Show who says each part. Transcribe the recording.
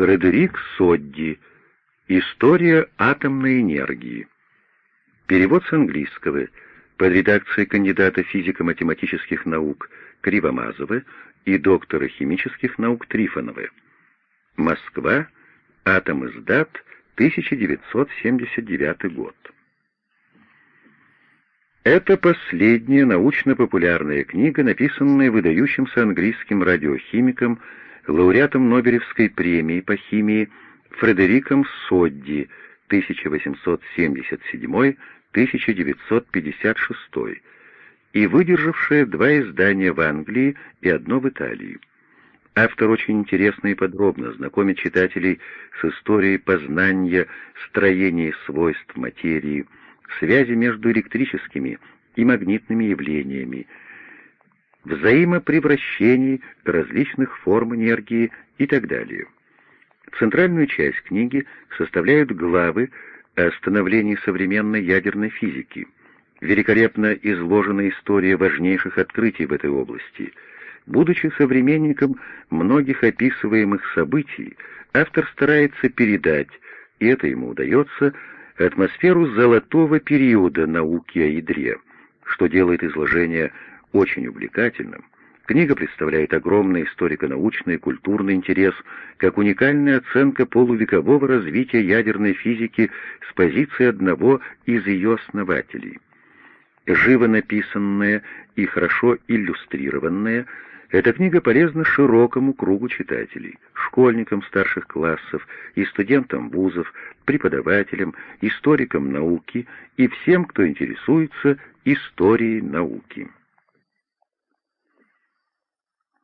Speaker 1: Фредерик Содди. История атомной энергии. Перевод с английского под редакцией кандидата физико-математических наук Кривомазова и доктора химических наук Трифонова. Москва. Атом издат. 1979 год. Это последняя научно-популярная книга, написанная выдающимся английским радиохимиком, лауреатом Нобелевской премии по химии Фредериком Содди 1877-1956 и выдержавшая два издания в Англии и одно в Италии. Автор очень интересно и подробно знакомит читателей с историей познания строения свойств материи, связи между электрическими и магнитными явлениями, взаимопревращений различных форм энергии и так далее. Центральную часть книги составляют главы о становлении современной ядерной физики, великолепно изложена история важнейших открытий в этой области. Будучи современником многих описываемых событий, автор старается передать, и это ему удается, атмосферу золотого периода науки о ядре, что делает изложение очень увлекательным. Книга представляет огромный историко-научный и культурный интерес, как уникальная оценка полувекового развития ядерной физики с позиции одного из ее основателей. Живо написанная и хорошо иллюстрированная, эта книга полезна широкому кругу читателей, школьникам старших классов и студентам вузов, преподавателям, историкам науки и всем, кто интересуется историей науки.